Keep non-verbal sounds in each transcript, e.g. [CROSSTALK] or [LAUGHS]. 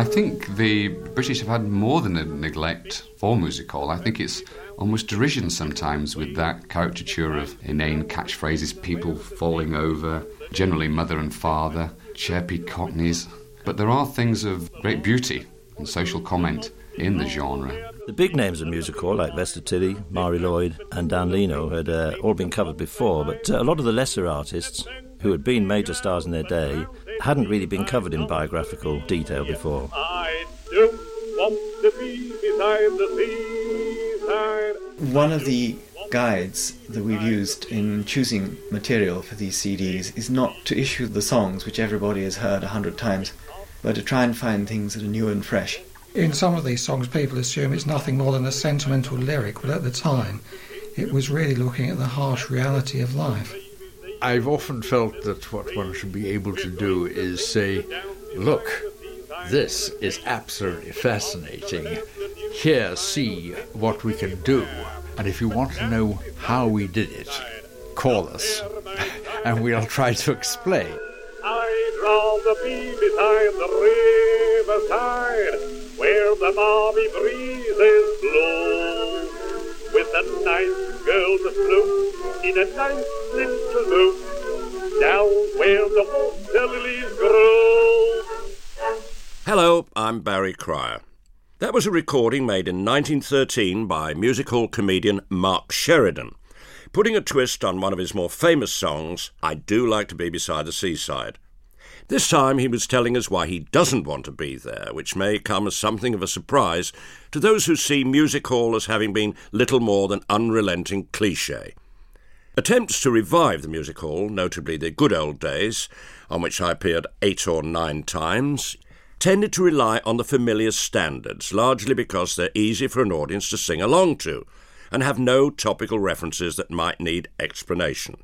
I think the British have had more than a neglect for music hall. I think it's almost derision sometimes with that caricature of inane catchphrases, people falling over, generally mother and father, chirpy cockneys. But there are things of great beauty and social comment in the genre. The big names of music hall, like Vesta Tilley, Marie Lloyd, and Dan Leno, had uh, all been covered before, but uh, a lot of the lesser artists who had been major stars in their day hadn't really been covered in biographical detail before. One of the guides that we've used in choosing material for these CDs is not to issue the songs which everybody has heard a hundred times, but to try and find things that are new and fresh. In some of these songs, people assume it's nothing more than a sentimental lyric, but at the time, it was really looking at the harsh reality of life. I've often felt that what one should be able to do is say, look, this is absolutely fascinating. Here, see what we can do. And if you want to know how we did it, call us, [LAUGHS] and we'll try to explain. I draw the bee beside the riverside, where the balmy breezes blow, with a nice girl to float in a nice little boat, down where the water lilies grow. Hello, I'm Barry Cryer. That was a recording made in 1913 by music hall comedian Mark Sheridan, putting a twist on one of his more famous songs, I Do Like to Be Beside the Seaside. This time he was telling us why he doesn't want to be there, which may come as something of a surprise to those who see music hall as having been little more than unrelenting cliche. Attempts to revive the music hall, notably the good old days, on which I appeared eight or nine times, tended to rely on the familiar standards, largely because they're easy for an audience to sing along to, and have no topical references that might need explanation.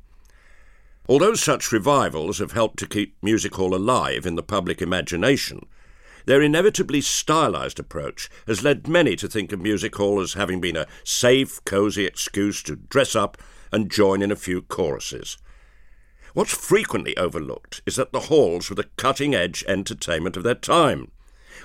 Although such revivals have helped to keep music hall alive in the public imagination, their inevitably stylized approach has led many to think of music hall as having been a safe, cosy excuse to dress up and join in a few choruses. What's frequently overlooked is that the halls were the cutting edge entertainment of their time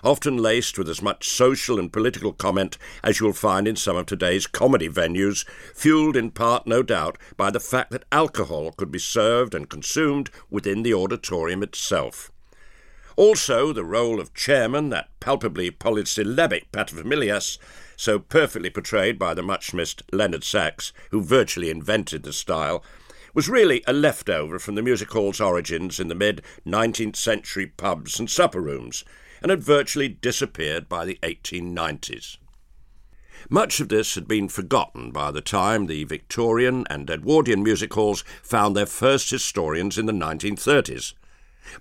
often laced with as much social and political comment as you'll find in some of today's comedy venues, fueled in part, no doubt, by the fact that alcohol could be served and consumed within the auditorium itself. Also, the role of chairman, that palpably polysyllabic paterfamilias, so perfectly portrayed by the much missed Leonard Sachs, who virtually invented the style, was really a leftover from the music hall's origins in the mid 19th century pubs and supper rooms, and had virtually disappeared by the 1890s. Much of this had been forgotten by the time the Victorian and Edwardian music halls found their first historians in the 1930s.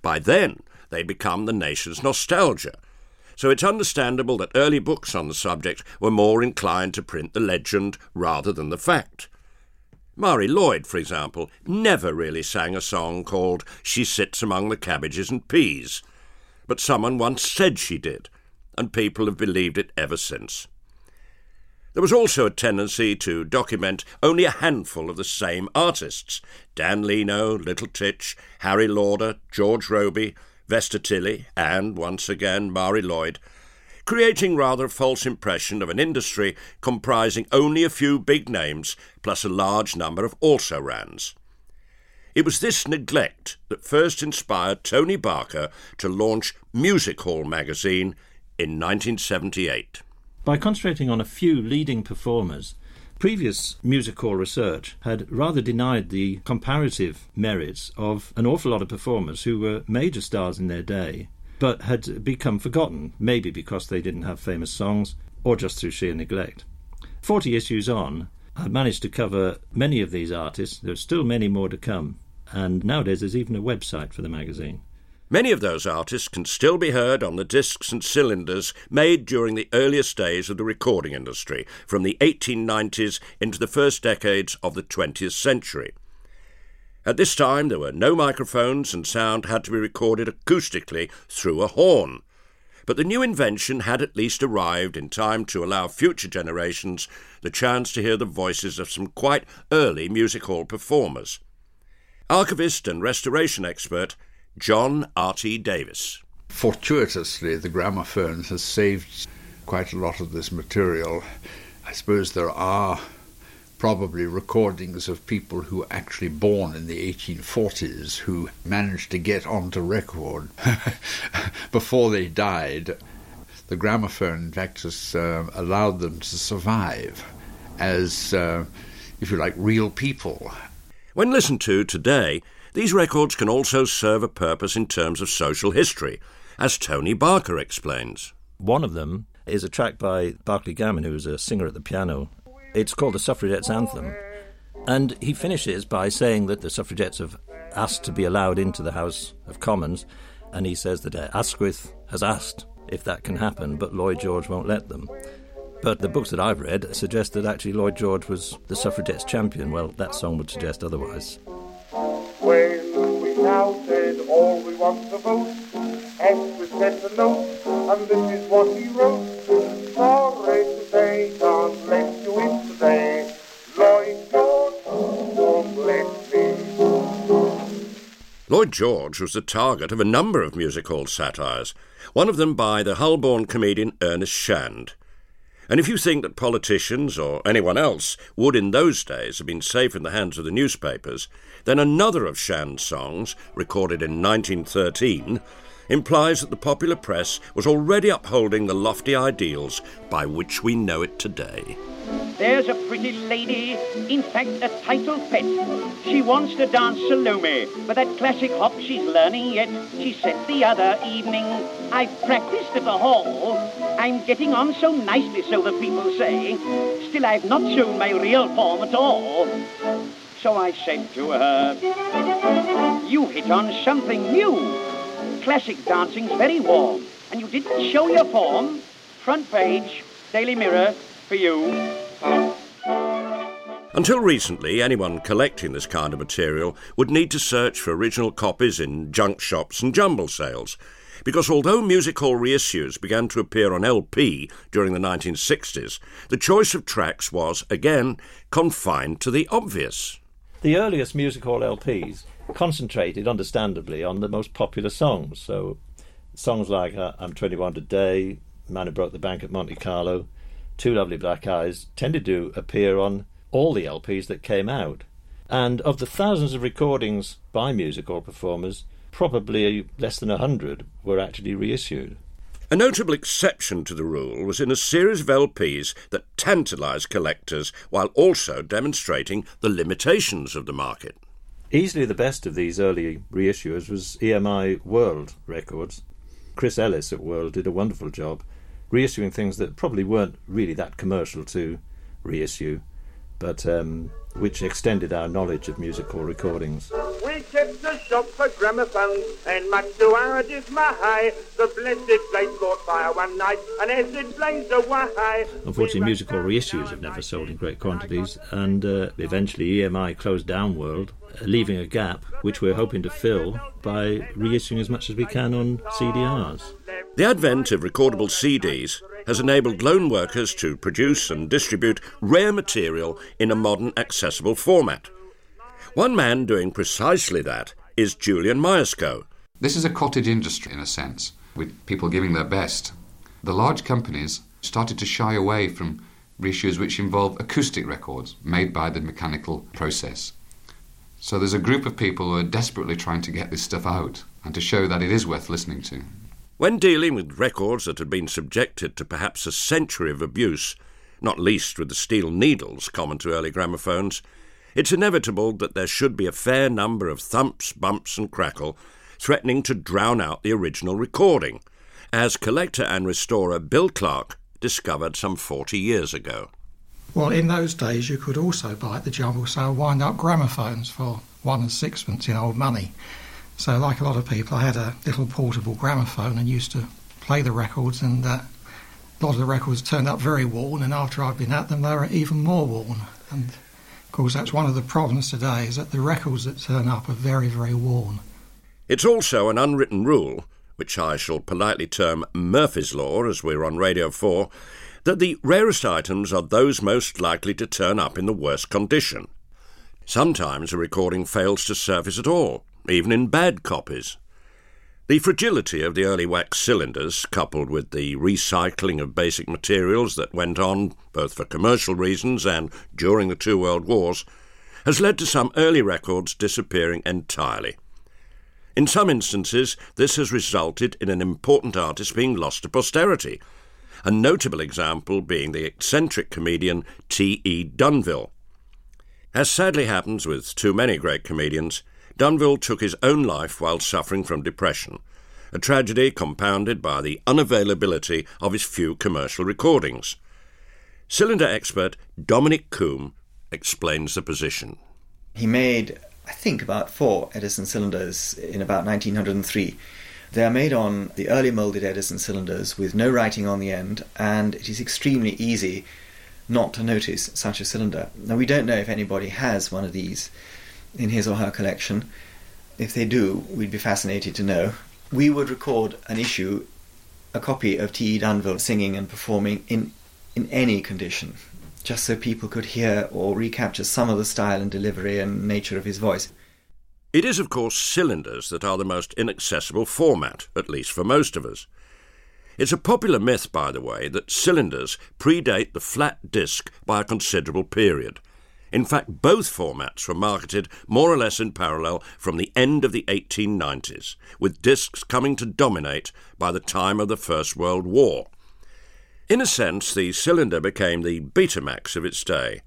By then, they'd become the nation's nostalgia, so it's understandable that early books on the subject were more inclined to print the legend rather than the fact. Marie Lloyd, for example, never really sang a song called She Sits Among the Cabbages and Peas, but someone once said she did, and people have believed it ever since. There was also a tendency to document only a handful of the same artists Dan Leno, Little Tich, Harry Lauder, George Robey, Vesta Tilley, and, once again, Marie Lloyd, creating rather a false impression of an industry comprising only a few big names plus a large number of also rans. It was this neglect that first inspired Tony Barker to launch Music Hall magazine in 1978. By concentrating on a few leading performers, previous music hall research had rather denied the comparative merits of an awful lot of performers who were major stars in their day, but had become forgotten, maybe because they didn't have famous songs or just through sheer neglect. Forty issues on, I've managed to cover many of these artists. There's still many more to come. And nowadays there's even a website for the magazine. Many of those artists can still be heard on the discs and cylinders made during the earliest days of the recording industry, from the 1890s into the first decades of the 20th century. At this time, there were no microphones, and sound had to be recorded acoustically through a horn. But the new invention had at least arrived in time to allow future generations the chance to hear the voices of some quite early music hall performers. Archivist and restoration expert John R.T. Davis. Fortuitously, the gramophone has saved quite a lot of this material. I suppose there are probably recordings of people who were actually born in the 1840s who managed to get onto record [LAUGHS] before they died. The gramophone, in fact, has uh, allowed them to survive as, uh, if you like, real people. When listened to today, these records can also serve a purpose in terms of social history, as Tony Barker explains. One of them is a track by Barclay Gammon, who was a singer at the piano. It's called the Suffragettes' Anthem. And he finishes by saying that the suffragettes have asked to be allowed into the House of Commons, and he says that Asquith has asked if that can happen, but Lloyd George won't let them. But the books that I've read suggest that actually Lloyd George was the suffragettes' champion. Well, that song would suggest otherwise. When we now said all we want to vote, Asquith sent a note, and this is what he wrote. Sorry to say, can't let you in today. Lloyd George won't let me. Lloyd George was the target of a number of music hall satires, one of them by the Hull-born comedian Ernest Shand. And if you think that politicians or anyone else would in those days have been safe in the hands of the newspapers, then another of Shand's songs, recorded in 1913, implies that the popular press was already upholding the lofty ideals by which we know it today. There's a pretty lady, in fact a title pet. She wants to dance Salome, but that classic hop she's learning yet. She said the other evening, I've practiced at the hall. I'm getting on so nicely, so the people say. Still, I've not shown my real form at all. So I said to her, You hit on something new. Classic dancing's very warm, and you didn't show your form. Front page, Daily Mirror, for you. Until recently, anyone collecting this kind of material would need to search for original copies in junk shops and jumble sales. Because although music hall reissues began to appear on LP during the 1960s, the choice of tracks was, again, confined to the obvious. The earliest music hall LPs concentrated, understandably, on the most popular songs. So, songs like uh, I'm 21 Today, Man Who Broke the Bank at Monte Carlo, Two Lovely Black Eyes tended to appear on all the LPs that came out. And of the thousands of recordings by music hall performers, probably less than a hundred were actually reissued. A notable exception to the rule was in a series of LPs that tantalised collectors while also demonstrating the limitations of the market. Easily the best of these early reissuers was EMI World Records. Chris Ellis at World did a wonderful job reissuing things that probably weren't really that commercial to reissue, but um, which extended our knowledge of musical recordings. We kept the shop for gramophones, and much to our dismay, the blessed place caught fire one night, and as it blazed away. Unfortunately, musical reissues have never sold in great quantities, and uh, eventually EMI closed down World, leaving a gap which we're hoping to fill by reissuing as much as we can on CDRs. The advent of recordable CDs has enabled lone workers to produce and distribute rare material in a modern accessible format. One man doing precisely that is Julian Myerscough. This is a cottage industry in a sense, with people giving their best. The large companies started to shy away from reissues which involve acoustic records made by the mechanical process. So there's a group of people who are desperately trying to get this stuff out and to show that it is worth listening to. When dealing with records that had been subjected to perhaps a century of abuse, not least with the steel needles common to early gramophones, it's inevitable that there should be a fair number of thumps, bumps, and crackle threatening to drown out the original recording, as collector and restorer Bill Clark discovered some 40 years ago. Well, in those days, you could also buy at the jumble sale wind up gramophones for one and sixpence in old money. So, like a lot of people, I had a little portable gramophone and used to play the records, and uh, a lot of the records turned up very worn, and after I'd been at them, they were even more worn. And of course, that's one of the problems today, is that the records that turn up are very, very worn. It's also an unwritten rule, which I shall politely term Murphy's Law, as we're on Radio 4, that the rarest items are those most likely to turn up in the worst condition. Sometimes a recording fails to surface at all, even in bad copies. The fragility of the early wax cylinders, coupled with the recycling of basic materials that went on both for commercial reasons and during the two world wars, has led to some early records disappearing entirely. In some instances, this has resulted in an important artist being lost to posterity, a notable example being the eccentric comedian T. E. Dunville. As sadly happens with too many great comedians, Dunville took his own life while suffering from depression, a tragedy compounded by the unavailability of his few commercial recordings. Cylinder expert Dominic Combe explains the position. He made, I think, about four Edison cylinders in about 1903. They are made on the early moulded Edison cylinders with no writing on the end, and it is extremely easy not to notice such a cylinder. Now, we don't know if anybody has one of these in his or her collection. If they do, we'd be fascinated to know. We would record an issue, a copy of T.E. Dunville singing and performing in, in any condition, just so people could hear or recapture some of the style and delivery and nature of his voice. It is, of course, cylinders that are the most inaccessible format, at least for most of us. It's a popular myth, by the way, that cylinders predate the flat disc by a considerable period. In fact, both formats were marketed more or less in parallel from the end of the 1890s, with discs coming to dominate by the time of the First World War. In a sense, the cylinder became the Betamax of its day.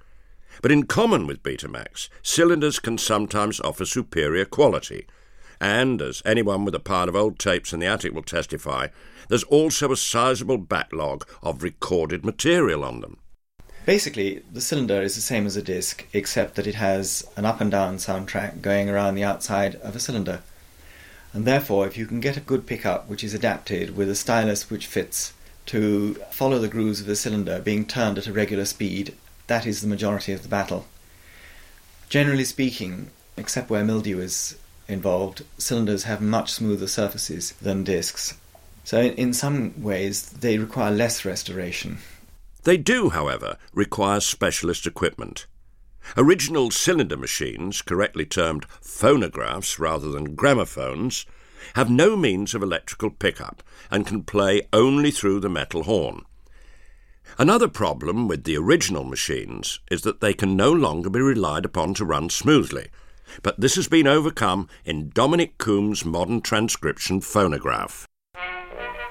But in common with Betamax, cylinders can sometimes offer superior quality. And, as anyone with a pile of old tapes in the attic will testify, there's also a sizable backlog of recorded material on them. Basically, the cylinder is the same as a disc, except that it has an up and down soundtrack going around the outside of a cylinder. And therefore, if you can get a good pickup which is adapted with a stylus which fits to follow the grooves of the cylinder being turned at a regular speed, that is the majority of the battle. Generally speaking, except where mildew is involved, cylinders have much smoother surfaces than discs. So, in some ways, they require less restoration. They do, however, require specialist equipment. Original cylinder machines, correctly termed phonographs rather than gramophones, have no means of electrical pickup and can play only through the metal horn. Another problem with the original machines is that they can no longer be relied upon to run smoothly, but this has been overcome in Dominic Combe's modern transcription phonograph.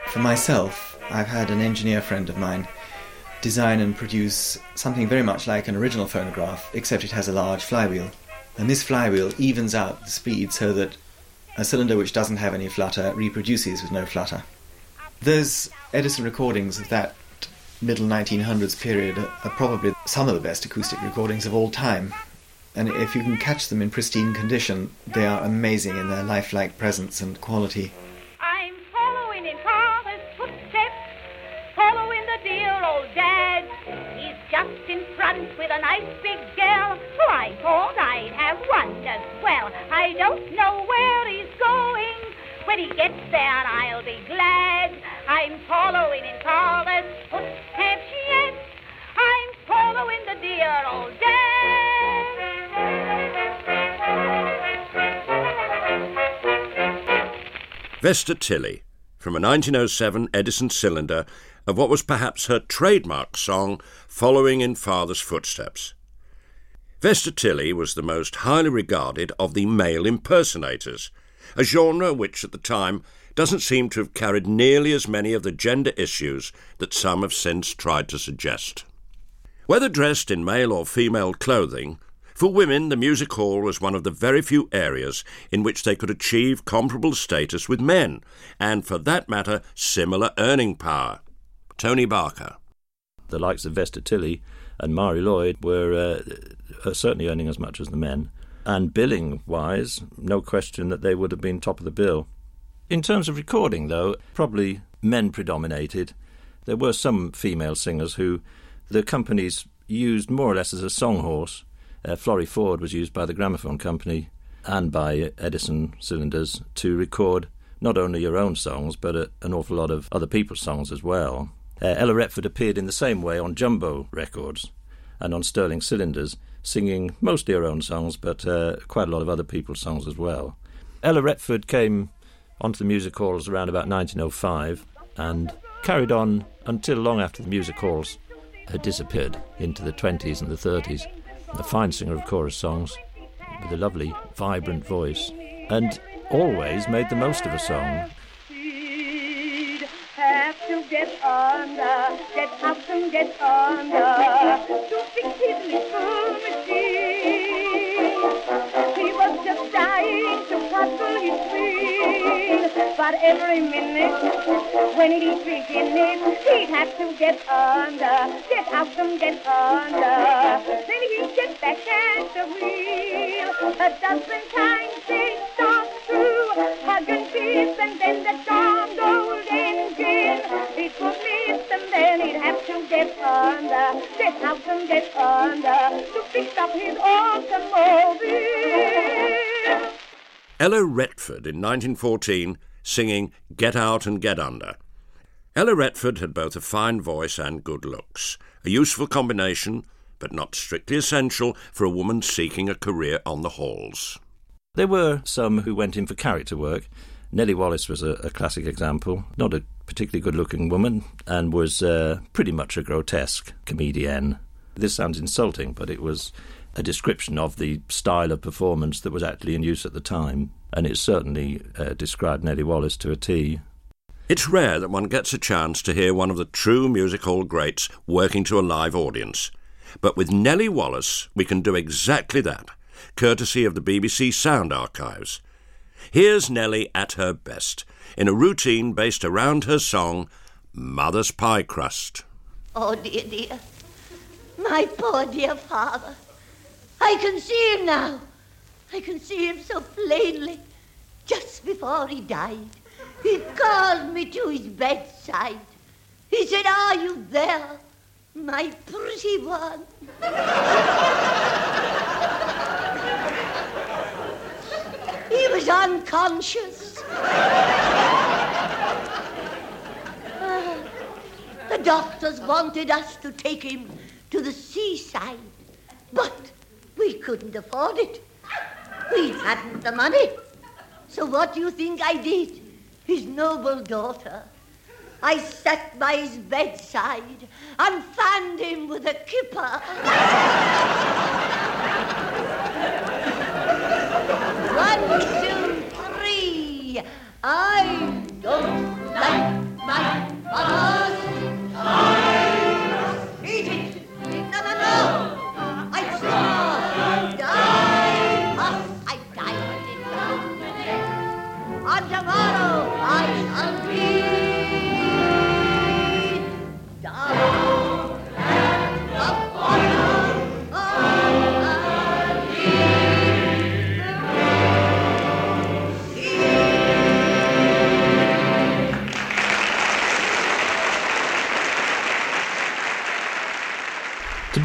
For myself, I've had an engineer friend of mine design and produce something very much like an original phonograph, except it has a large flywheel. And this flywheel evens out the speed so that a cylinder which doesn't have any flutter reproduces with no flutter. Those Edison recordings of that middle 1900s period are probably some of the best acoustic recordings of all time. And if you can catch them in pristine condition, they are amazing in their lifelike presence and quality. I'm following in father's footsteps, following the dear old dad. He's just in front with a nice big girl. So I thought I'd have one as well. I don't know where he's going. When he gets there, I'll be glad. I'm following in father's footsteps yet. I'm following the dear old dad. Vesta Tilley, from a 1907 Edison cylinder of what was perhaps her trademark song, Following in Father's Footsteps. Vesta Tilley was the most highly regarded of the male impersonators, a genre which at the time doesn't seem to have carried nearly as many of the gender issues that some have since tried to suggest. Whether dressed in male or female clothing, for women the music hall was one of the very few areas in which they could achieve comparable status with men, and for that matter, similar earning power. Tony Barker. The likes of Vesta Tilley and Marie Lloyd were uh, certainly earning as much as the men. And billing wise, no question that they would have been top of the bill. In terms of recording, though, probably men predominated. There were some female singers who the companies used more or less as a song horse. Uh, Florrie Forde was used by the gramophone company and by Edison Cylinders to record not only your own songs, but a, an awful lot of other people's songs as well. Uh, Ella Retford appeared in the same way on Jumbo records and on Sterling Cylinders, singing mostly her own songs, but uh, quite a lot of other people's songs as well. Ella Retford came onto the music halls around about 1905 and carried on until long after the music halls had disappeared into the 20s and the 30s. A fine singer of chorus songs with a lovely, vibrant voice, and always made the most of a song. Have to get under, get up and get under to fix his little machine. He was just dying to puzzle his wheel, but every minute when he'd begin it, he'd have to get under, get up and get under. Then he'd get back at the wheel a dozen times. They'd start through, hug and kiss, and then the darned old engine. It would miss, and then he'd have to get under, get out and get under to fix up his automobile. Ella Retford in 1914 singing Get Out and Get Under. Ella Retford had both a fine voice and good looks, a useful combination, but not strictly essential for a woman seeking a career on the halls. There were some who went in for character work. Nellie Wallace was a, a classic example, not a particularly good looking woman, and was uh, pretty much a grotesque comedienne. This sounds insulting, but it was a description of the style of performance that was actually in use at the time, and it certainly uh, described Nellie Wallace to a T. It's rare that one gets a chance to hear one of the true music hall greats working to a live audience. But with Nellie Wallace, we can do exactly that, courtesy of the BBC Sound Archives. Here's Nellie at her best, in a routine based around her song, Mother's Pie Crust. Oh, dear, dear. My poor dear father. I can see him now. I can see him so plainly. Just before he died, he called me to his bedside. He said, Are you there, my pretty one? [LAUGHS] he was unconscious. Ah, the doctors wanted us to take him to the seaside, but we couldn't afford it. We hadn't the money. So what do you think I did? His noble daughter. I sat by his bedside and fanned him with a kipper. One,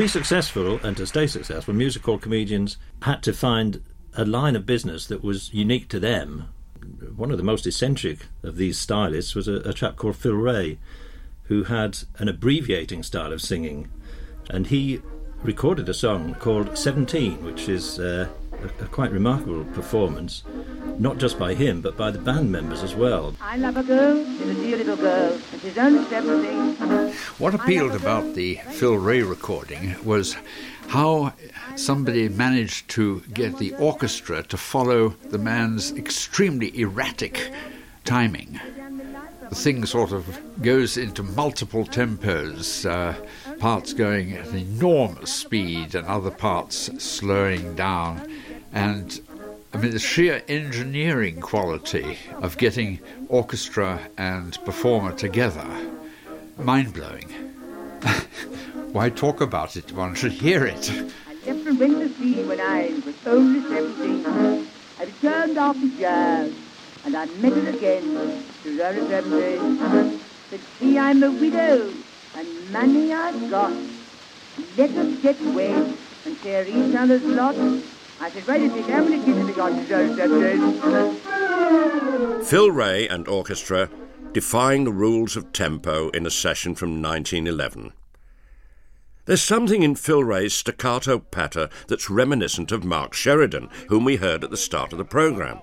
be successful and to stay successful, music hall comedians had to find a line of business that was unique to them. One of the most eccentric of these stylists was a, a chap called Phil Ray, who had an abbreviating style of singing, and he recorded a song called 17, which is uh, a, a quite remarkable performance, not just by him, but by the band members as well. I love a girl, she's a dear little girl, and she's only 17. What appealed about the Phil Ray recording was how somebody managed to get the orchestra to follow the man's extremely erratic timing. The thing sort of goes into multiple tempos, uh, parts going at enormous speed and other parts slowing down. And I mean, the sheer engineering quality of getting orchestra and performer together, mind blowing. [LAUGHS] Why talk about it? One should hear it. I to sea when I was only 17. I returned after jazz, and I met her again, only 17. Said she, I'm a widow, and money I've got. Let us get wed and share each other's lot. I said, a minute, how many kids have you got? She's only 17. Phil Ray and orchestra defying the rules of tempo in a session from 1911. There's something in Phil Ray's staccato patter that's reminiscent of Mark Sheridan, whom we heard at the start of the programme.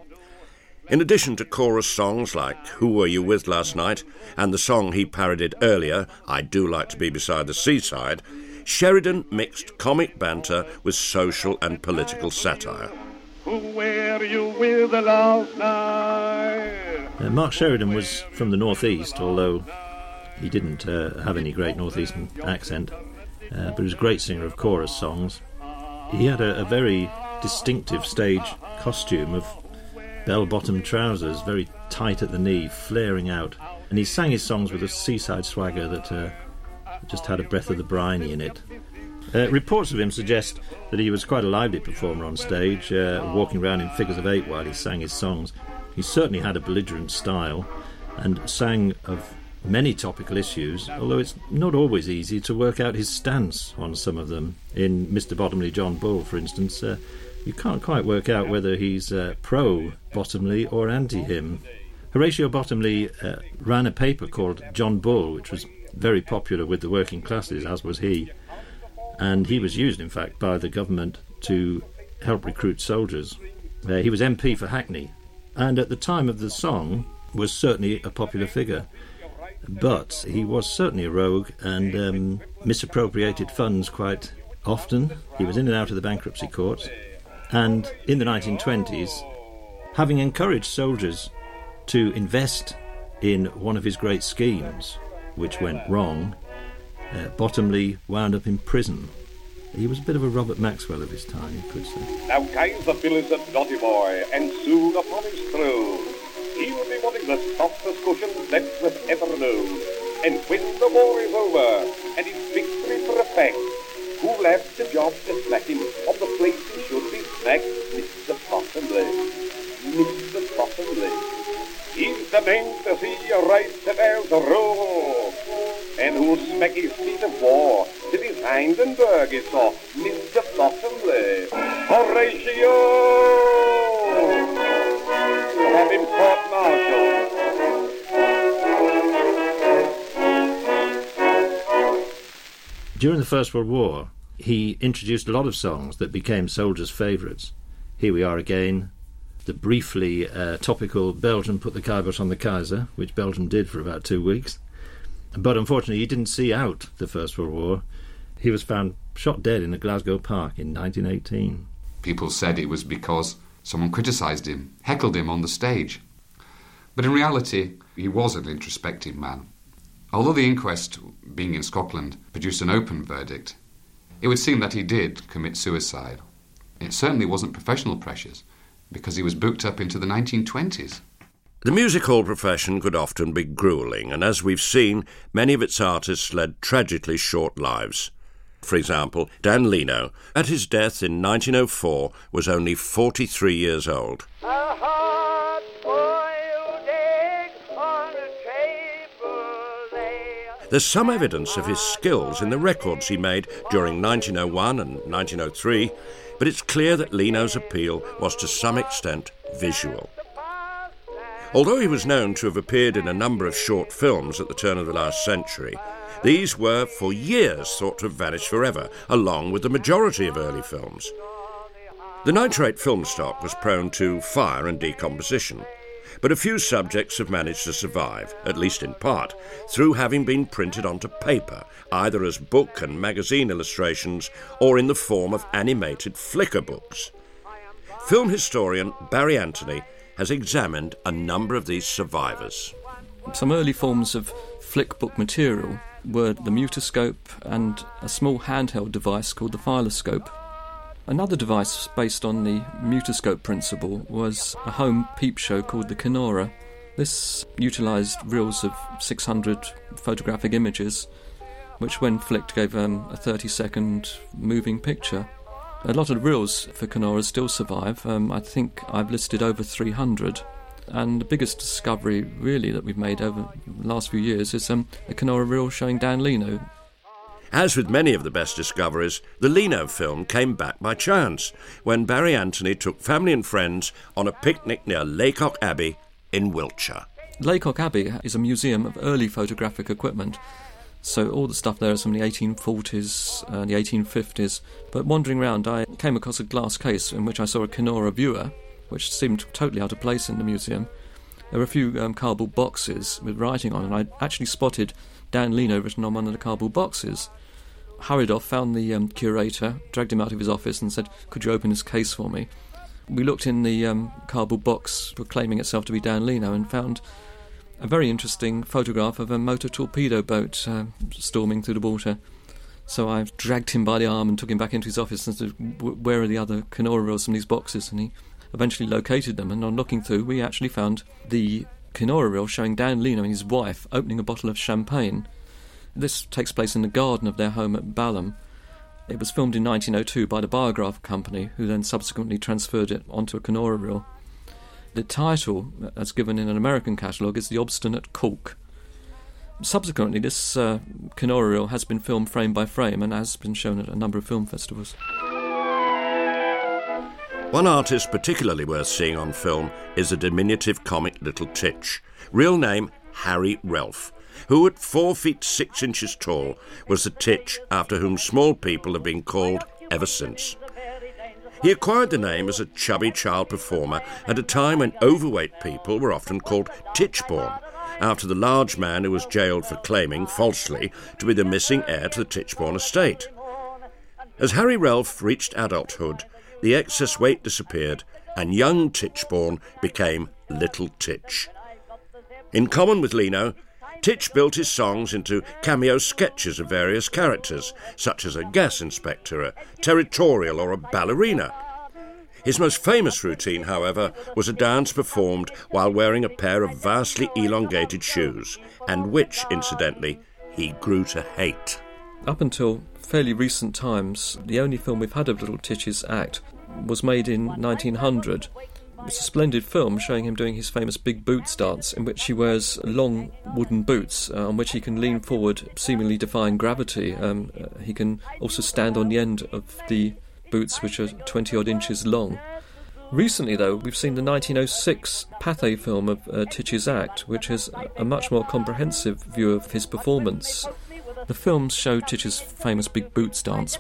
In addition to chorus songs like Who Were You With Last Night and the song he parodied earlier, I Do Like to Be Beside the Seaside, Sheridan mixed comic banter with social and political satire. Who were you with last night? Uh, Mark Sheridan was from the northeast, although he didn't uh, have any great northeastern accent, uh, but he was a great singer of chorus songs. He had a, a very distinctive stage costume of bell bottom trousers, very tight at the knee, flaring out. And he sang his songs with a seaside swagger that uh, just had a breath of the briny in it. Uh, reports of him suggest that he was quite a lively performer on stage, uh, walking around in figures of eight while he sang his songs. He certainly had a belligerent style and sang of many topical issues, although it's not always easy to work out his stance on some of them. In Mr. Bottomley John Bull, for instance, uh, you can't quite work out whether he's uh, pro Bottomley or anti him. Horatio Bottomley uh, ran a paper called John Bull, which was very popular with the working classes, as was he. And he was used, in fact, by the government to help recruit soldiers. Uh, he was MP for Hackney, and at the time of the song was certainly a popular figure. But he was certainly a rogue and um, misappropriated funds quite often. He was in and out of the bankruptcy courts. And in the 1920s, having encouraged soldiers to invest in one of his great schemes, which went wrong, uh, Bottomley wound up in prison. He was a bit of a Robert Maxwell of his time, you could say. Now Bill is a naughty boy, and soon upon his throne, he will be wanting the softest cushions that was ever known. And when the war is over, and his victory for perfect, who'll have the job to slack him on the place he should be smacked? Mr. Bottomley. Mr. Bottomley. He's the man to see right to about the road, and who'll smack his feet of war till his Hindenburg is off. Mr. Bottomley. Horatio! Have him court-martialed. During the First World War, he introduced a lot of songs that became soldiers' favourites. Here we are again, the briefly uh, topical Belgium put the kibosh on the Kaiser, which Belgium did for about two weeks. But unfortunately, he didn't see out the First World War. He was found shot dead in a Glasgow park in 1918. People said it was because someone criticised him, heckled him on the stage. But in reality, he was an introspective man. Although the inquest, being in Scotland, produced an open verdict, it would seem that he did commit suicide. It certainly wasn't professional pressures, because he was booked up into the 1920s. The music hall profession could often be grueling, and as we've seen, many of its artists led tragically short lives. For example, Dan Leno, at his death in 1904, was only 43 years old. A hard-boiled egg on a table there. There's some evidence of his skills in the records he made during 1901 and 1903, but it's clear that Leno's appeal was to some extent visual. Although he was known to have appeared in a number of short films at the turn of the last century, these were for years thought to have vanished forever, along with the majority of early films. The nitrate film stock was prone to fire and decomposition, but a few subjects have managed to survive, at least in part, through having been printed onto paper, either as book and magazine illustrations or in the form of animated flicker books. Film historian Barry Anthony has examined a number of these survivors. Some early forms of flick book material were the mutoscope and a small handheld device called the filoscope. Another device based on the mutoscope principle was a home peep show called the Kinora. This utilised reels of 600 photographic images, which, when flicked, gave um, a 30 second moving picture. A lot of reels for Kinora still survive. Um, I think I've listed over 300. And the biggest discovery, really, that we've made over the last few years is um, a Kinora reel showing Dan Leno. As with many of the best discoveries, the Leno film came back by chance when Barry Anthony took family and friends on a picnic near Lacock Abbey in Wiltshire. Lacock Abbey is a museum of early photographic equipment. So all the stuff there is from the 1840s, uh, the 1850s. But wandering around, I came across a glass case in which I saw a Kinora viewer, which seemed totally out of place in the museum. There were a few um, cardboard boxes with writing on, and I actually spotted Dan Leno written on one of the cardboard boxes. Hurried off, found the um, curator, dragged him out of his office, and said, Could you open this case for me? We looked in the um, cardboard box proclaiming itself to be Dan Leno and found a very interesting photograph of a motor torpedo boat uh, storming through the water. So I dragged him by the arm and took him back into his office and said, Where are the other Kinora reels from these boxes? And he eventually located them. And on looking through, we actually found the Kinora reel showing Dan Leno and his wife opening a bottle of champagne. This takes place in the garden of their home at Balham. It was filmed in 1902 by the Biograph Company, who then subsequently transferred it onto a Kinora reel. The title, as given in an American catalogue, is The Obstinate Cork. Subsequently, this uh, Kinora reel has been filmed frame by frame and has been shown at a number of film festivals. One artist particularly worth seeing on film is a diminutive comic little titch, real name Harry Relph, who at four feet six inches tall was the titch after whom small people have been called ever since. He acquired the name as a chubby child performer at a time when overweight people were often called Tichborne, after the large man who was jailed for claiming, falsely, to be the missing heir to the Tichborne estate. As Harry Relf reached adulthood, the excess weight disappeared, and young Tichborne became Little Tich. In common with Leno, Tich built his songs into cameo sketches of various characters, such as a gas inspector, a territorial, or a ballerina. His most famous routine, however, was a dance performed while wearing a pair of vastly elongated shoes, and which, incidentally, he grew to hate. Up until fairly recent times, the only film we've had of Little Tich's act was made in 1900. It's a splendid film showing him doing his famous big boots dance, in which he wears long wooden boots uh, on which he can lean forward, seemingly defying gravity. Um, uh, he can also stand on the end of the boots, which are 20 odd inches long. Recently, though, we've seen the 1906 Pathé film of uh, Tich's Act, which has a much more comprehensive view of his performance. The films show Tich's famous big boots dance.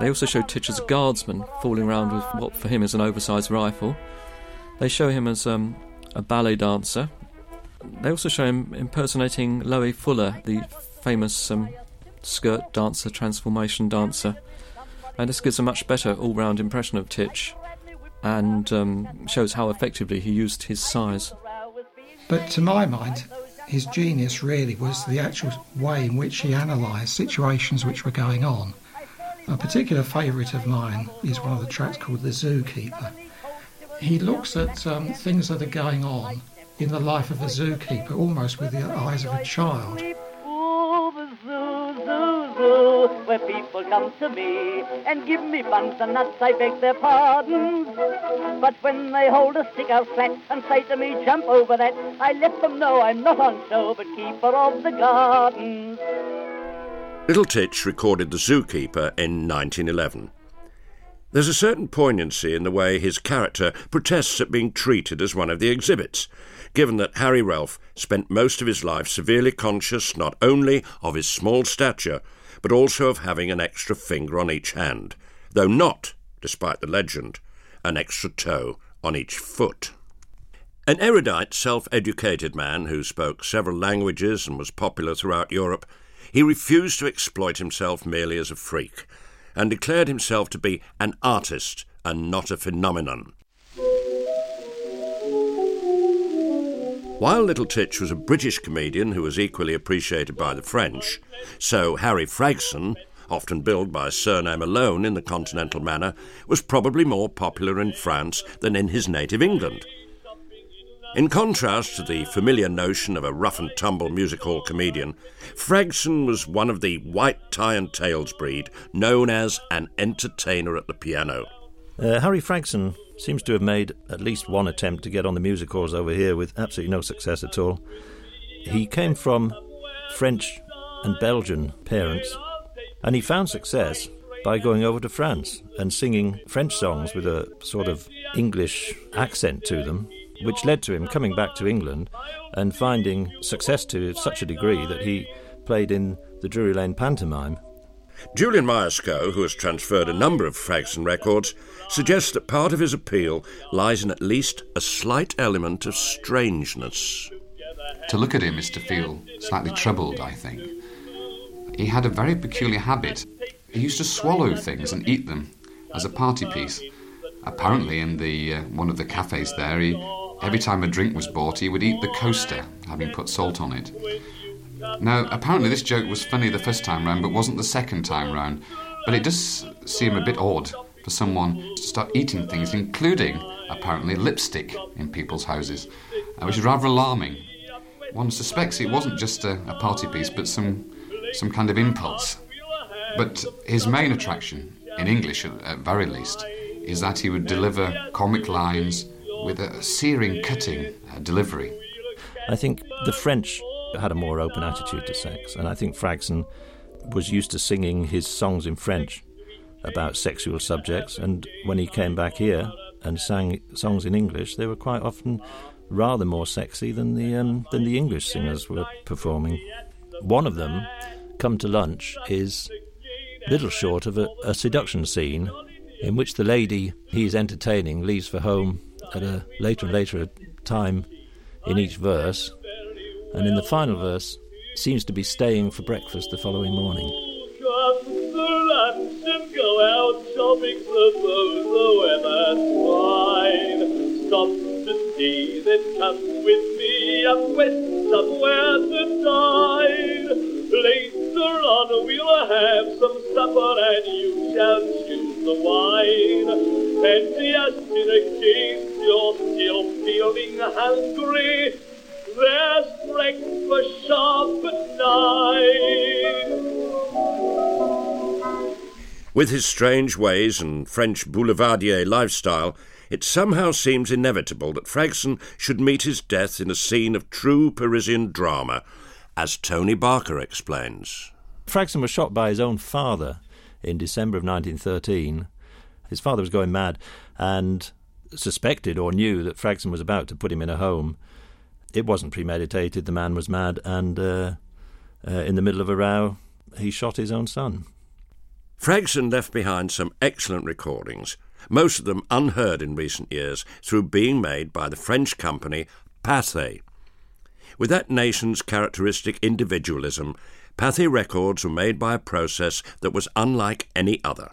They also show Tich as a guardsman, fooling around with what for him is an oversized rifle. They show him as um, a ballet dancer. They also show him impersonating Loie Fuller, the famous um, skirt dancer, transformation dancer and this gives a much better all round impression of Tich and um, shows how effectively he used his size. But to my mind, his genius really was the actual way in which he analysed situations which were going on. A particular favourite of mine is one of the tracks called The Zookeeper. He looks at um, things that are going on in the life of a zookeeper almost with the eyes of a child where people come to me and give me buns and nuts, I beg their pardon. But when they hold a stick out flat and say to me, jump over that, I let them know I'm not on show, but keeper of the gardens. Little Tich recorded The Zookeeper in 1911. There's a certain poignancy in the way his character protests at being treated as one of the exhibits, given that Harry Ralph spent most of his life severely conscious not only of his small stature, but also of having an extra finger on each hand, though not, despite the legend, an extra toe on each foot. An erudite, self educated man who spoke several languages and was popular throughout Europe, he refused to exploit himself merely as a freak, and declared himself to be an artist and not a phenomenon. While Little Tich was a British comedian who was equally appreciated by the French, so Harry Fragson, often billed by surname alone in the continental manner, was probably more popular in France than in his native England. In contrast to the familiar notion of a rough and tumble music hall comedian, Fragson was one of the white tie and tails breed known as an entertainer at the piano. Uh, Harry Fragson seems to have made at least one attempt to get on the music halls over here with absolutely no success at all. He came from French and Belgian parents, and he found success by going over to France and singing French songs with a sort of English accent to them, which led to him coming back to England and finding success to such a degree that he played in the Drury Lane pantomime. Julian Myerscough, who has transferred a number of Fragson records, suggests that part of his appeal lies in at least a slight element of strangeness. To look at him is to feel slightly troubled, I think. He had a very peculiar habit. He used to swallow things and eat them as a party piece. Apparently, in the uh, one of the cafes there, he, every time a drink was bought, he would eat the coaster, having put salt on it. Now, apparently, this joke was funny the first time round, but wasn't the second time round. But it does seem a bit odd for someone to start eating things, including apparently lipstick, in people's houses, uh, which is rather alarming. One suspects it wasn't just a, a party piece, but some some kind of impulse. But his main attraction, in English at, at very least, is that he would deliver comic lines with a searing, cutting uh, delivery. I think the French had a more open attitude to sex, and I think Fragson was used to singing his songs in French about sexual subjects, and when he came back here and sang songs in English, they were quite often rather more sexy than the um, than the English singers were performing. One of them, "Come to Lunch," is little short of a, a seduction scene in which the lady he's entertaining leaves for home at a later and later time in each verse, and in the final verse seems to be staying for breakfast the following morning. Come Later on we'll have some supper and you shall choose the wine. And just in case you're still feeling hungry, there's breakfast sharp at. With his strange ways and French boulevardier lifestyle, it somehow seems inevitable that Fragson should meet his death in a scene of true Parisian drama, as Tony Barker explains. Fragson was shot by his own father in December of 1913. His father was going mad and suspected or knew that Fragson was about to put him in a home. It wasn't premeditated, the man was mad, and uh, uh, in the middle of a row, he shot his own son. Fragson left behind some excellent recordings, most of them unheard in recent years through being made by the French company Pathé. With that nation's characteristic individualism, Pathé records were made by a process that was unlike any other,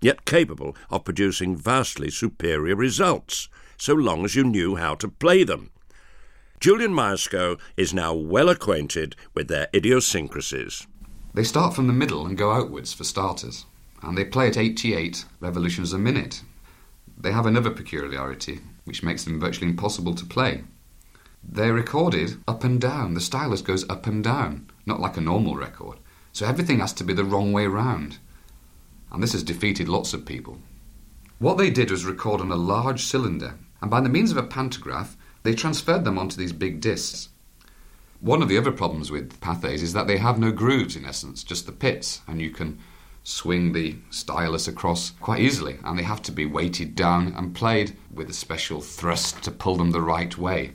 yet capable of producing vastly superior results, so long as you knew how to play them. Julian Myerscough is now well acquainted with their idiosyncrasies. They start from the middle and go outwards for starters, and they play at 88 revolutions a minute. They have another peculiarity, which makes them virtually impossible to play. They're recorded up and down. The stylus goes up and down, not like a normal record. So everything has to be the wrong way round. And this has defeated lots of people. What they did was record on a large cylinder, and by the means of a pantograph, they transferred them onto these big discs. One of the other problems with pathés is that they have no grooves in essence, just the pits, and you can swing the stylus across quite easily, and they have to be weighted down and played with a special thrust to pull them the right way.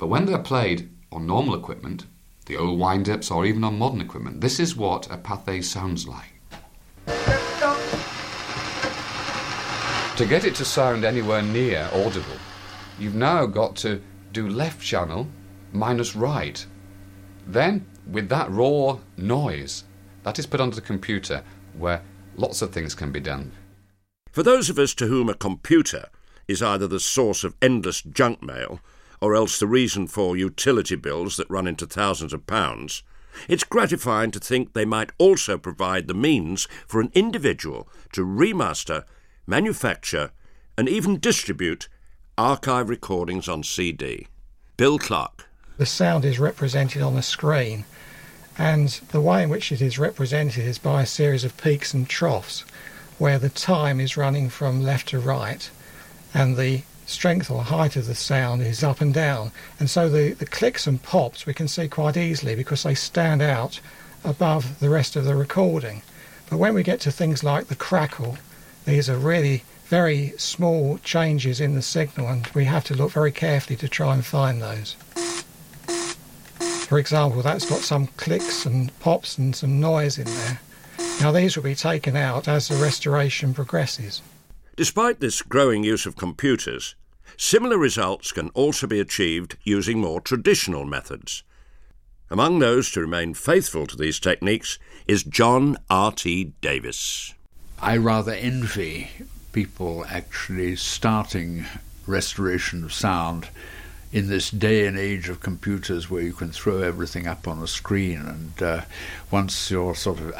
But when they're played on normal equipment, the old wind ups, or even on modern equipment, this is what a pathé sounds like. To get it to sound anywhere near audible, you've now got to do left channel minus right. Then, with that raw noise, that is put onto the computer where lots of things can be done. For those of us to whom a computer is either the source of endless junk mail or else the reason for utility bills that run into thousands of pounds, it's gratifying to think they might also provide the means for an individual to remaster, manufacture, and even distribute archive recordings on CD. Bill Clark. The sound is represented on the screen, and the way in which it is represented is by a series of peaks and troughs, where the time is running from left to right, and the strength or height of the sound is up and down. And so the, the clicks and pops we can see quite easily because they stand out above the rest of the recording. But when we get to things like the crackle, these are really very small changes in the signal, and we have to look very carefully to try and find those. For example, that's got some clicks and pops and some noise in there. Now, these will be taken out as the restoration progresses. Despite this growing use of computers, similar results can also be achieved using more traditional methods. Among those to remain faithful to these techniques is John R.T. Davis. I rather envy people actually starting restoration of sound in this day and age of computers where you can throw everything up on a screen and uh, once you're sort of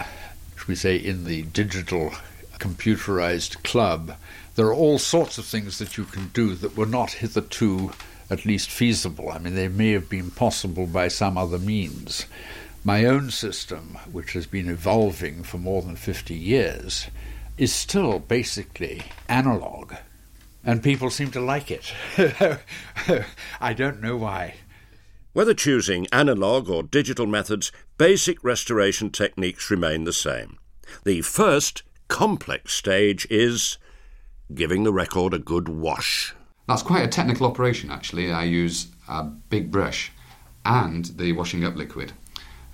should we say in the digital computerized club there are all sorts of things that you can do that were not hitherto at least feasible i mean they may have been possible by some other means my own system which has been evolving for more than 50 years is still basically analog and people seem to like it. [LAUGHS] I don't know why. Whether choosing analog or digital methods, basic restoration techniques remain the same. The first complex stage is giving the record a good wash. That's quite a technical operation, actually. I use a big brush and the washing up liquid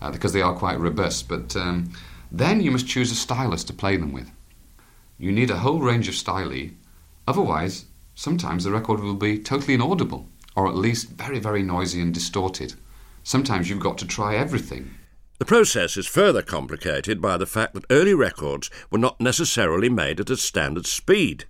uh, because they are quite robust. But um, then you must choose a stylus to play them with. You need a whole range of styli Otherwise, sometimes the record will be totally inaudible, or at least very, very noisy and distorted. Sometimes you've got to try everything. The process is further complicated by the fact that early records were not necessarily made at a standard speed.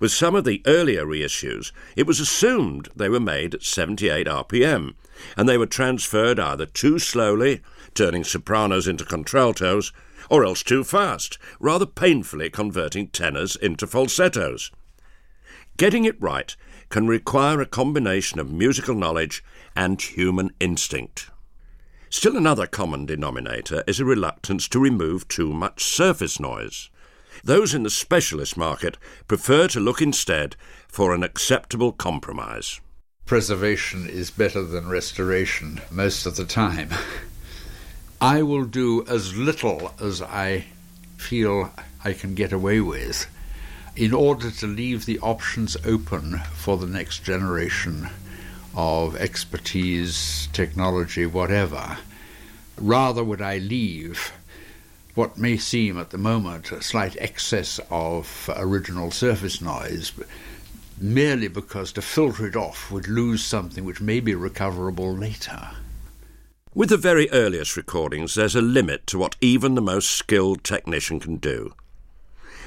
With some of the earlier reissues, it was assumed they were made at 78 RPM, and they were transferred either too slowly, turning sopranos into contraltos, or else too fast, rather painfully converting tenors into falsettos. Getting it right can require a combination of musical knowledge and human instinct. Still another common denominator is a reluctance to remove too much surface noise. Those in the specialist market prefer to look instead for an acceptable compromise. Preservation is better than restoration most of the time. [LAUGHS] I will do as little as I feel I can get away with in order to leave the options open for the next generation of expertise, technology, whatever, rather would I leave what may seem at the moment a slight excess of original surface noise merely because to filter it off would lose something which may be recoverable later. With the very earliest recordings, there's a limit to what even the most skilled technician can do.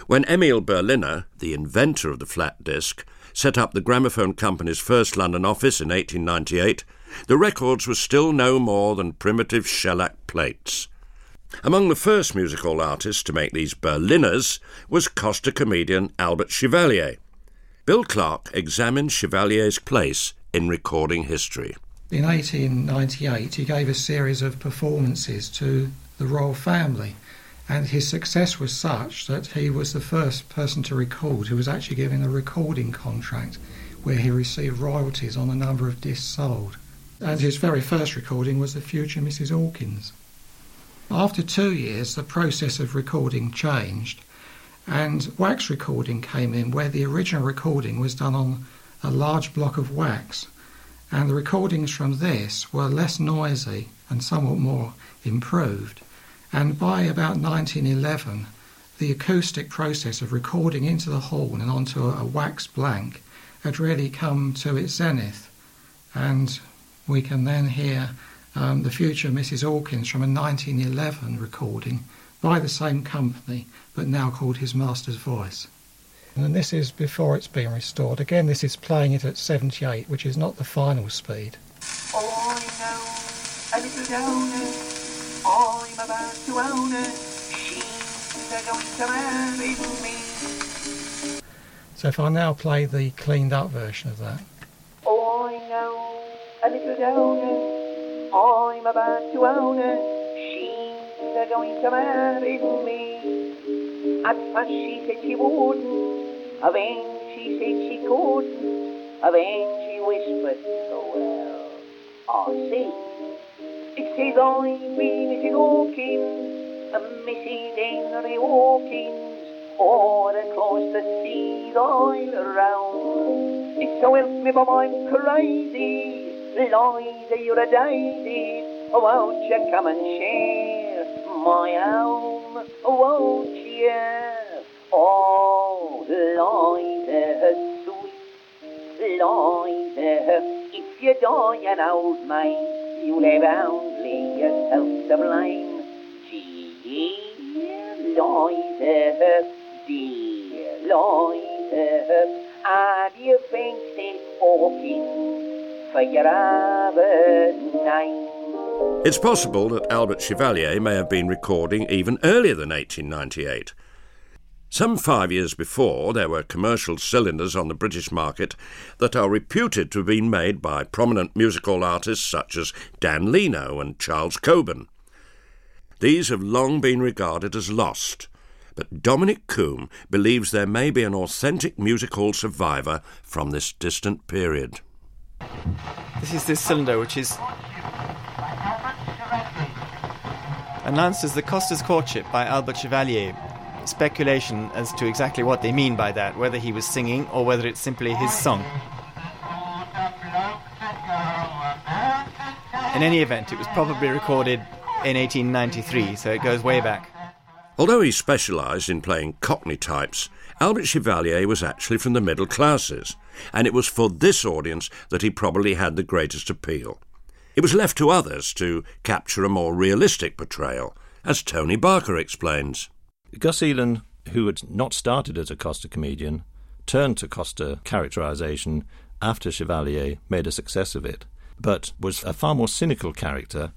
When Emil Berliner, the inventor of the flat disc, set up the Gramophone Company's first London office in 1898, the records were still no more than primitive shellac plates. Among the first music hall artists to make these Berliners was coster comedian Albert Chevalier. Bill Clark examined Chevalier's place in recording history. In 1898, he gave a series of performances to the royal family and his success was such that he was the first person to record who was actually given a recording contract where he received royalties on the number of discs sold. And his very first recording was the future Mrs. Hawkins. After two years, the process of recording changed, and wax recording came in where the original recording was done on a large block of wax, and the recordings from this were less noisy and somewhat more improved. And by about 1911, the acoustic process of recording into the horn and onto a, wax blank had really come to its zenith. And we can then hear um, the future Mrs. Hawkins from a 1911 recording by the same company, but now called His Master's Voice. And this is before it's been restored. Again, this is playing it at 78, which is not the final speed. Oh, I know a little I'm about to own her. She's going to marry me. So if I now play the cleaned up version of that. Oh, I know a little downer. I'm about to own her. She's a going to marry me. At first she said she wouldn't. Then she said she couldn't. Then she whispered, oh well, I see. It says I'm Mrs. Hawkins, and Mrs. Henry Hawkins, all across the seas all around. It's so help me, but I'm crazy. Liza, you're a daisy. Won't you come and share my home? won't you? Oh, Liza, uh, sweet Liza, uh, if you die an old maid, you'll have only yourself to blame. Dear Liza, uh, dear Liza, have you been sleepwalking It's possible that Albert Chevalier may have been recording even earlier than 1898. Some five years before, there were commercial cylinders on the British market that are reputed to have been made by prominent music hall artists such as Dan Leno and Charles Coburn. These have long been regarded as lost, but Dominic Coombe believes there may be an authentic music hall survivor from this distant period. This is this cylinder, which is announced as the Coster's Courtship by Albert Chevalier. Speculation as to exactly what they mean by that, whether he was singing or whether it's simply his song. In any event, it was probably recorded in 1893, so it goes way back. Although he specialised in playing Cockney types, Albert Chevalier was actually from the middle classes, and it was for this audience that he probably had the greatest appeal. It was left to others to capture a more realistic portrayal, as Tony Barker explains. Gus Elen, who had not started as a coster comedian, turned to coster characterization after Chevalier made a success of it, but was a far more cynical character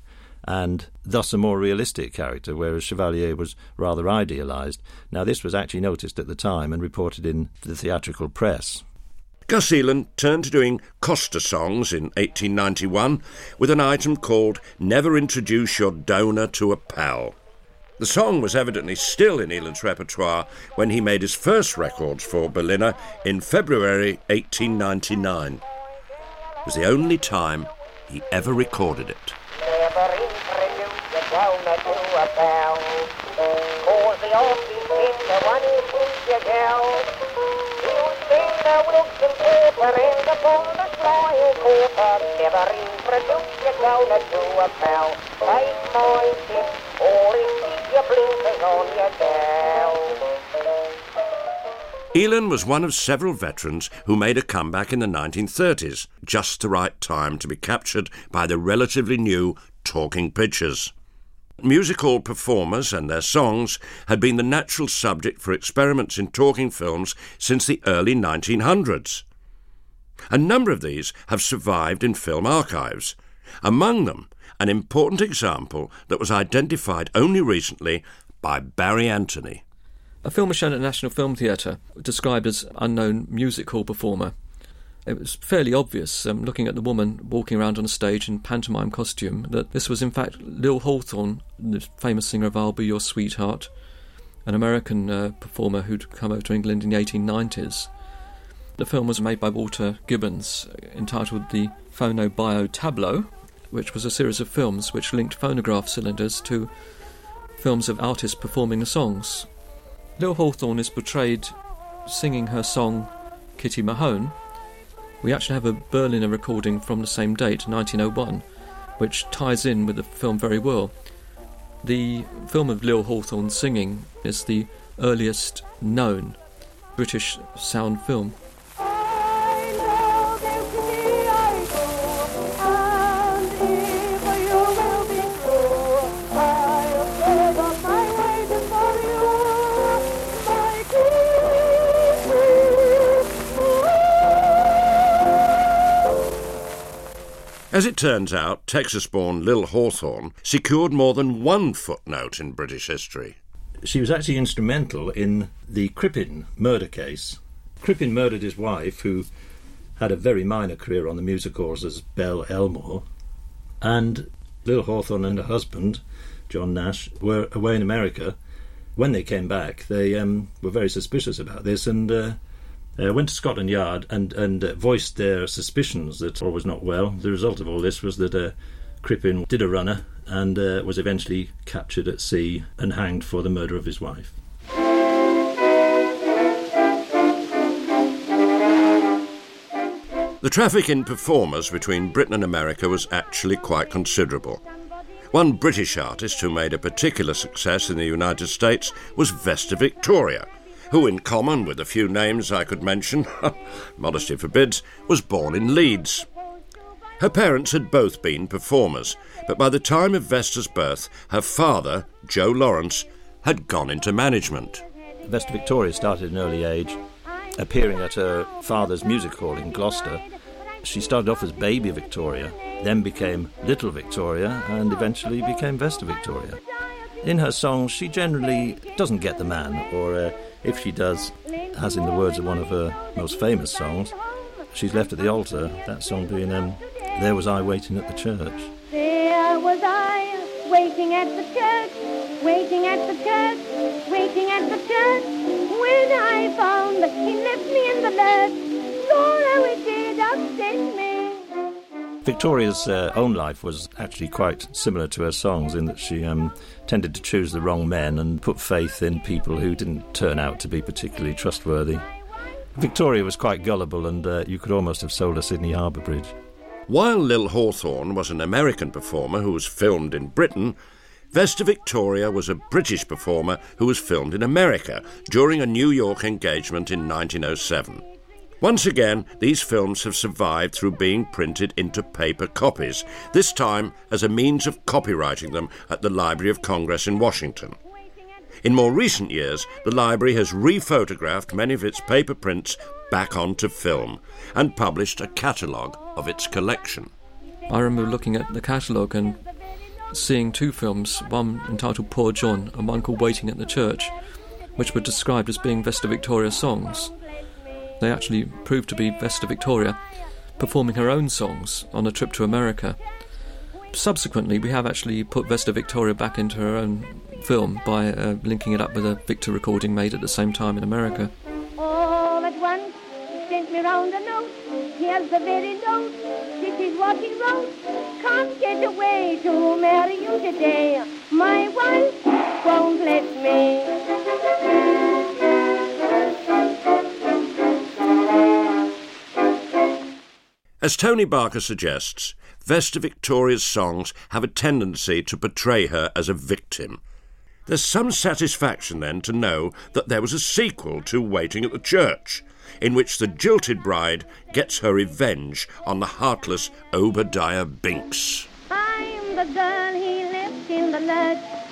and thus a more realistic character, whereas Chevalier was rather idealized. Now, this was actually noticed at the time and reported in the theatrical press. Gus Elen turned to doing coster songs in 1891 with an item called Never Introduce Your Donah to a Pal. The song was evidently still in Elen's repertoire when he made his first records for Berliner in February 1899. It was the only time he ever recorded it. Never introduce your donah to a pal. Cause the the one who your gal. The Wilson and upon the flying your donor to a my tip, or keep your blinkers on your was one of several veterans who made a comeback in the 1930s, just the right time to be captured by the relatively new talking pictures. Music hall performers and their songs had been the natural subject for experiments in talking films since the early 1900s. A number of these have survived in film archives. Among them, an important example that was identified only recently by Barry Anthony. A film was shown at the National Film Theatre, described as unknown music hall performer. It was fairly obvious, um, looking at the woman walking around on a stage in pantomime costume, that this was in fact Lil Hawthorne, the famous singer of I'll Be Your Sweetheart, an American uh, performer who'd come over to England in the 1890s. The film was made by Walter Gibbons, entitled The Phono-Bio-Tableaux, which was a series of films which linked phonograph cylinders to films of artists performing the songs. Lil Hawthorne is portrayed singing her song Kitty Mahone. We actually have a Berliner recording from the same date, 1901, which ties in with the film very well. The film of Lil Hawthorne singing is the earliest known British sound film. As it turns out, Texas born Lil Hawthorne secured more than one footnote in British history. She was actually instrumental in the Crippen murder case. Crippen murdered his wife, who had a very minor career on the music halls as Belle Elmore, and Lil Hawthorne and her husband, John Nash, were away in America. When they came back, they um, were very suspicious about this and uh, uh, went to Scotland Yard and, and uh, voiced their suspicions that all was not well. The result of all this was that uh, Crippen did a runner and uh, was eventually captured at sea and hanged for the murder of his wife. The traffic in performers between Britain and America was actually quite considerable. One British artist who made a particular success in the United States was Vesta Victoria, who, in common with a few names I could mention, [LAUGHS] modesty forbids, was born in Leeds. Her parents had both been performers, but by the time of Vesta's birth, her father, Joe Lawrence, had gone into management. Vesta Victoria started at an early age, appearing at her father's music hall in Gloucester. She started off as Baby Victoria, then became Little Victoria, and eventually became Vesta Victoria. In her songs, she generally doesn't get the man, or uh, if she does, as in the words of one of her most famous songs, she's left at the altar, that song being um, There Was I Waiting at the Church. There was I, waiting at the church, waiting at the church, waiting at the church, when I found that he left me in the lurch. Lord, how it did upset me. Victoria's uh, own life was actually quite similar to her songs in that she um, tended to choose the wrong men and put faith in people who didn't turn out to be particularly trustworthy. Victoria was quite gullible, and uh, you could almost have sold her Sydney Harbour Bridge. While Lil Hawthorne was an American performer who was filmed in Britain, Vesta Victoria was a British performer who was filmed in America during a New York engagement in 1907. Once again, these films have survived through being printed into paper copies, this time as a means of copyrighting them at the Library of Congress in Washington. In more recent years, the library has rephotographed many of its paper prints back onto film and published a catalogue of its collection. I remember looking at the catalogue and seeing two films, one entitled Poor John and one called Waiting at the Church, which were described as being Vesta Victoria songs. They actually proved to be Vesta Victoria performing her own songs on a trip to America. Subsequently, we have actually put Vesta Victoria back into her own film by uh, linking it up with a Victor recording made at the same time in America. All at once, sent me round a note. Here's the very note. This is what he wrote. Can't get away to marry you today. My wife won't let me. As Tony Barker suggests, Vesta Victoria's songs have a tendency to portray her as a victim. There's some satisfaction then to know that there was a sequel to Waiting at the Church, in which the jilted bride gets her revenge on the heartless Obadiah Binks. I'm the girl he left in the lurch.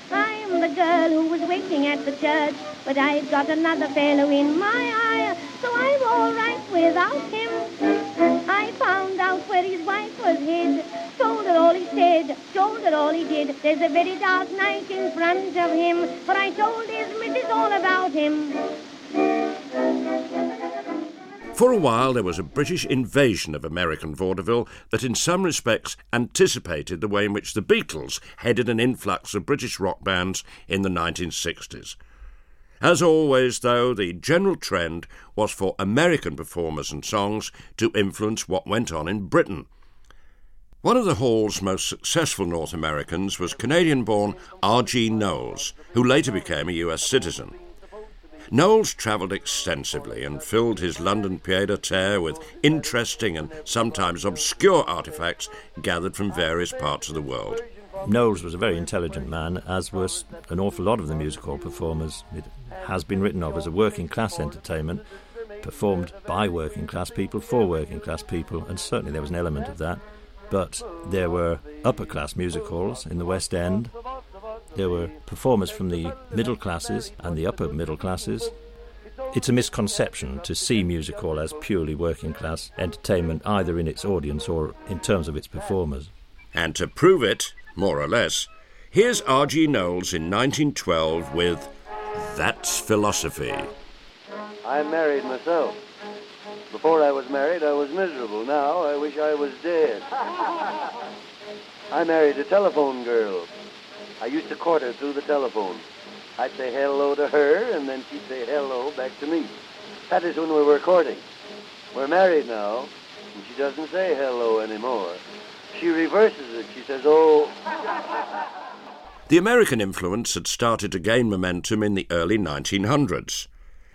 The girl who was waiting at the church. But I've got another fellow in my eye, so I'm all right without him. I found out where his wife was hid, told her all he said, told her all he did. There's a very dark night in front of him, but I told his missus all about him. For a while, there was a British invasion of American vaudeville that, in some respects, anticipated the way in which the Beatles headed an influx of British rock bands in the 1960s. As always, though, the general trend was for American performers and songs to influence what went on in Britain. One of the Hall's most successful North Americans was Canadian born R.G. Knowles, who later became a US citizen. Knowles travelled extensively and filled his London pied a terre with interesting and sometimes obscure artefacts gathered from various parts of the world. Knowles was a very intelligent man, as was an awful lot of the music hall performers. It has been written of as a working class entertainment, performed by working class people for working class people, and certainly there was an element of that. But there were upper class music halls in the West End. There were performers from the middle classes and the upper middle classes. It's a misconception to see music hall as purely working class entertainment, either in its audience or in terms of its performers. And to prove it, more or less, here's R.G. Knowles in 1912 with That's Philosophy. I'm married myself. Before I was married, I was miserable. Now I wish I was dead. [LAUGHS] I married a telephone girl. I used to court her through the telephone. I'd say hello to her, and then she'd say hello back to me. That is when we were courting. We're married now, and she doesn't say hello anymore. She reverses it. She says, oh. The American influence had started to gain momentum in the early 1900s.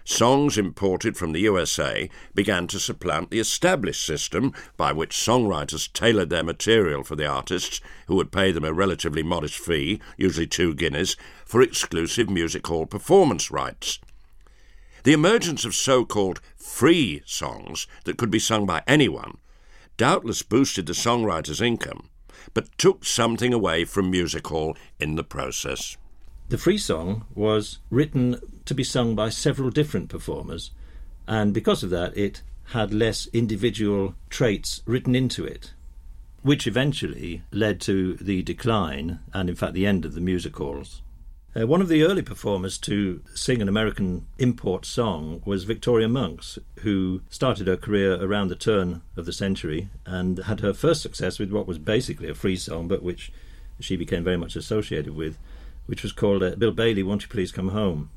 Songs imported from the USA began to supplant the established system by which songwriters tailored their material for the artists, who would pay them a relatively modest fee, usually two guineas, for exclusive music hall performance rights. The emergence of so called free songs that could be sung by anyone doubtless boosted the songwriter's income, but took something away from music hall in the process. The free song was written to be sung by several different performers, and because of that, it had less individual traits written into it, which eventually led to the decline and, in fact, the end of the music halls. Uh, one of the early performers to sing an American import song was Victoria Monks, who started her career around the turn of the century and had her first success with what was basically a free song, but which she became very much associated with which was called uh, Bill Bailey, Won't You Please Come Home?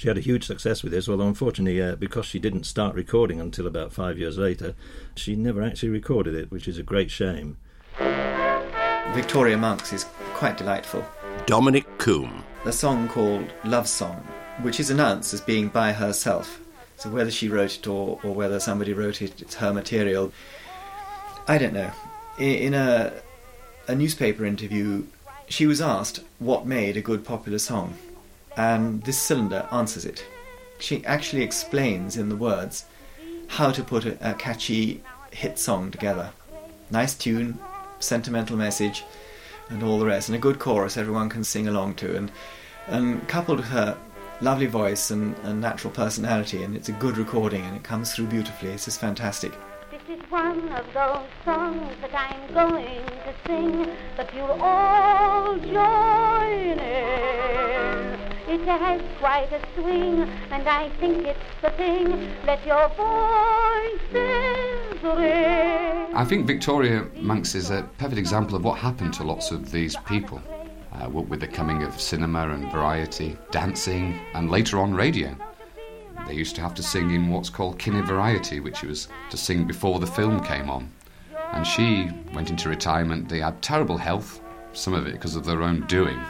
She had a huge success with this, although unfortunately, uh, because she didn't start recording until about five years later, she never actually recorded it, which is a great shame. Victoria Monks is quite delightful. Dominic Coombe. A song called Love Song, which is announced as being by herself. So whether she wrote it or, or whether somebody wrote it, it's her material. I don't know. In a, a newspaper interview, she was asked what made a good popular song, and this cylinder answers it. She actually explains in the words how to put a, a catchy hit song together. Nice tune, sentimental message, and all the rest, and a good chorus everyone can sing along to, and and coupled with her lovely voice and, and natural personality, and it's a good recording, and it comes through beautifully. It's just fantastic This is one of those songs that I'm going to sing that you'll all join in. It has quite a swing, and I think it's the thing. Let your voices ring. I think Victoria Monks is a perfect example of what happened to lots of these people. Uh, with the coming of cinema and variety, dancing, and later on radio. They used to have to sing in what's called kine variety, which was to sing before the film came on. And she went into retirement. They had terrible health, some of it because of their own doing.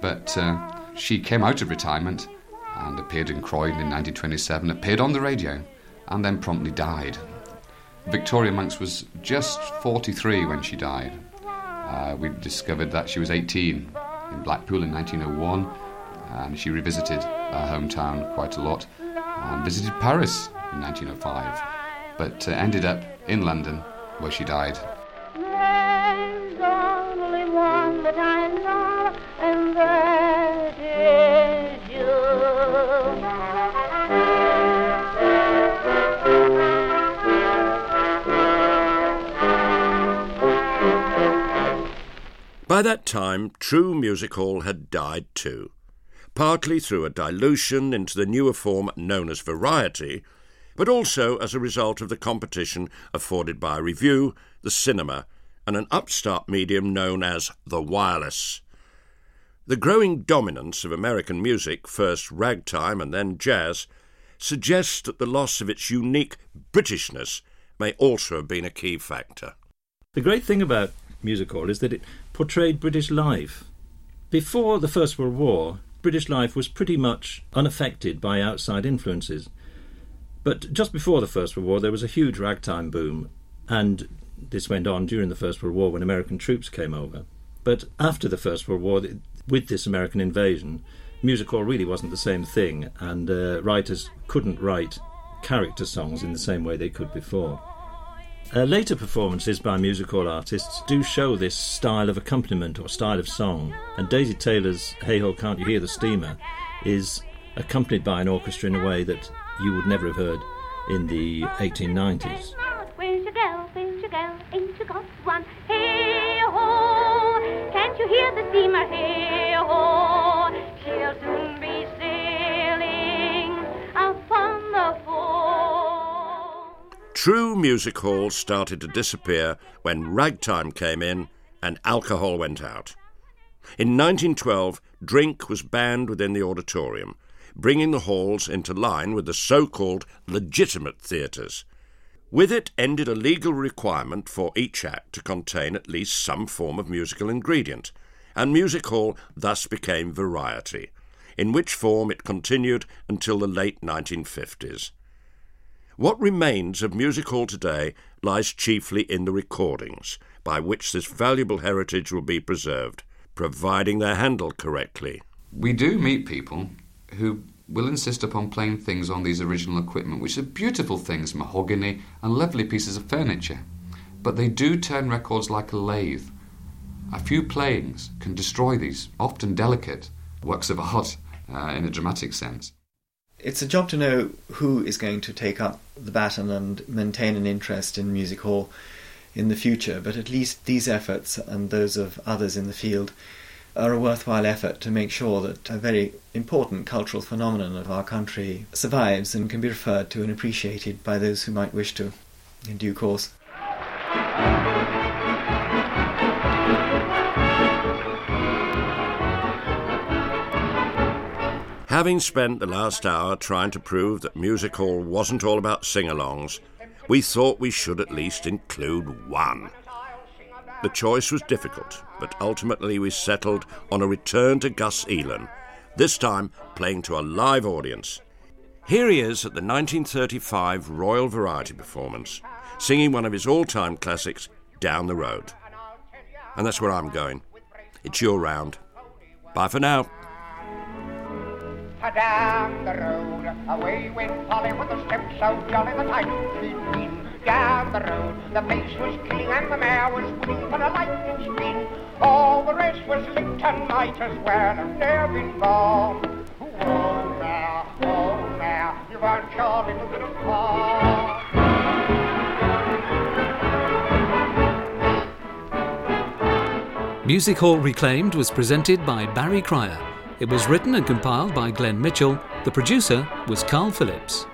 But uh, she came out of retirement and appeared in Croydon in 1927, appeared on the radio, and then promptly died. Victoria Monks was just 43 when she died. Uh, we discovered that she was 18 in Blackpool in 1901, and she revisited her hometown quite a lot and visited Paris in 1905, but uh, ended up in London where she died. There's only one that I love, and that By that time, true music hall had died too partly through a dilution into the newer form known as variety, but also as a result of the competition afforded by revue, the cinema, and an upstart medium known as the wireless. The growing dominance of American music, first ragtime and then jazz, suggests that the loss of its unique Britishness may also have been a key factor. The great thing about music hall is that it portrayed British life. Before the First World War, British life was pretty much unaffected by outside influences. But just before the First World War, there was a huge ragtime boom, and this went on during the First World War when American troops came over. But after the First World War, with this American invasion, music hall really wasn't the same thing, and uh, writers couldn't write character songs in the same way they could before. Uh, later performances by music hall artists do show this style of accompaniment or style of song, and Daisy Taylor's Hey Ho Can't You Hear the Steamer is accompanied by an orchestra in a way that you would never have heard in the 1890s. Where's your girl? Where's your girl? Ain't you got one? Hey ho! Can't you hear the steamer? Hey ho! True music halls started to disappear when ragtime came in and alcohol went out. In 1912, drink was banned within the auditorium, bringing the halls into line with the so called legitimate theatres. With it ended a legal requirement for each act to contain at least some form of musical ingredient, and music hall thus became variety. in which form it continued until the late 1950s. What remains of music hall today lies chiefly in the recordings, by which this valuable heritage will be preserved, providing they're handled correctly. We do meet people who will insist upon playing things on these original equipment, which are beautiful things, mahogany and lovely pieces of furniture. But they do turn records like a lathe. A few playings can destroy these, often delicate, works of art uh, in a dramatic sense. It's a job to know who is going to take up the baton and maintain an interest in music hall in the future, but at least these efforts and those of others in the field are a worthwhile effort to make sure that a very important cultural phenomenon of our country survives and can be referred to and appreciated by those who might wish to in due course. Having spent the last hour trying to prove that music hall wasn't all about sing alongs, we thought we should at least include one. The choice was difficult, but ultimately we settled on a return to Gus Elen, this time playing to a live audience. Here he is at the 1935 Royal Variety Performance, singing one of his all time classics, Down the Road. And that's where I'm going. It's your round. Bye for now. Down the road, away went Polly with a step so jolly that I knew she'd been. Down the road, the pace was killing and the mare was winning for a lightning spin. All the rest was licked and might as well have never been born. Oh, mare, oh, mare, you've earned your little bit of fun. Music Hall Reclaimed was presented by Barry Cryer. It was written and compiled by Glenn Mitchell. The producer was Carl Phillips.